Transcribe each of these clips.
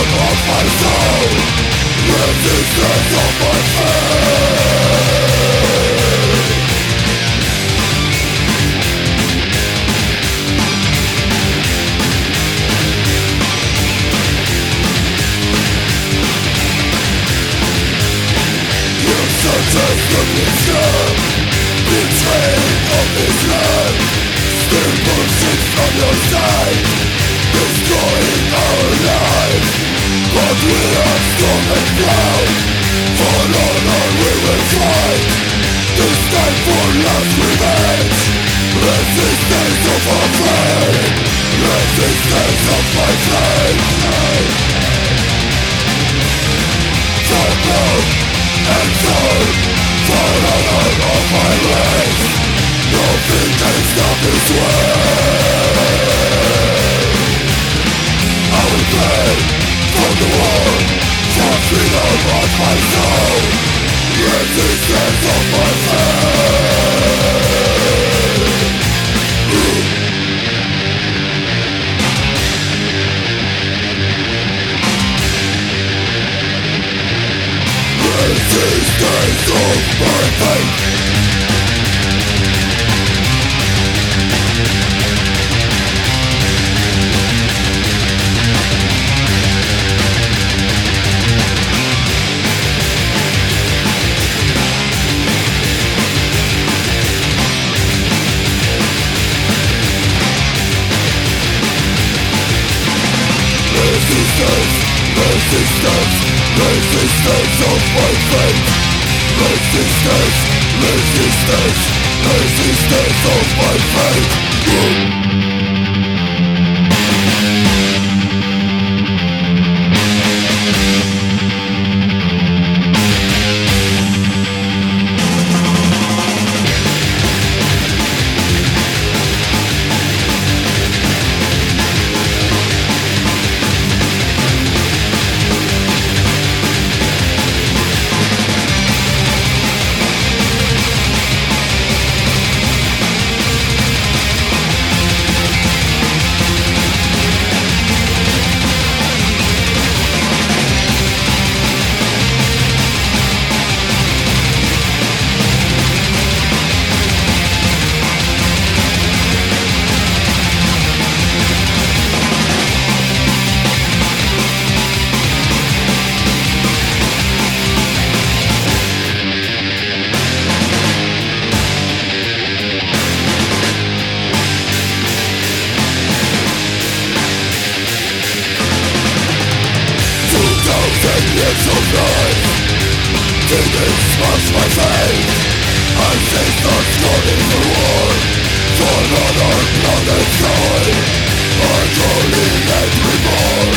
bottom of my soul With the sense of my pain You suggest the mission Betraying of this land Still bullshit from your side. Destroying our lives common ground For we will fight time for Resistance of our flame Resistance of my flame and For of my Nothing can stop this I will play for the world freedom of my soul of my faith Resistance of my faith Resistance, resistance of my faith. Resistance, resistance, resistance of my faith. demons smash my face I see thoughts flooding For another blood and soul Our calling reborn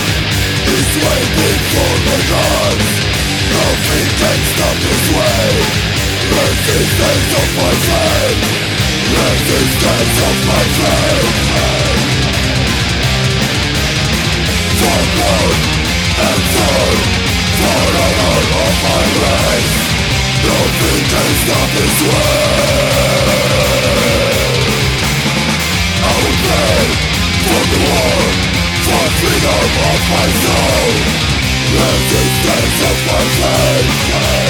Is waiting for my guns Nothing can stop this Resistance of my flame Resistance of my flame freedom of my soul. Resistance of my faith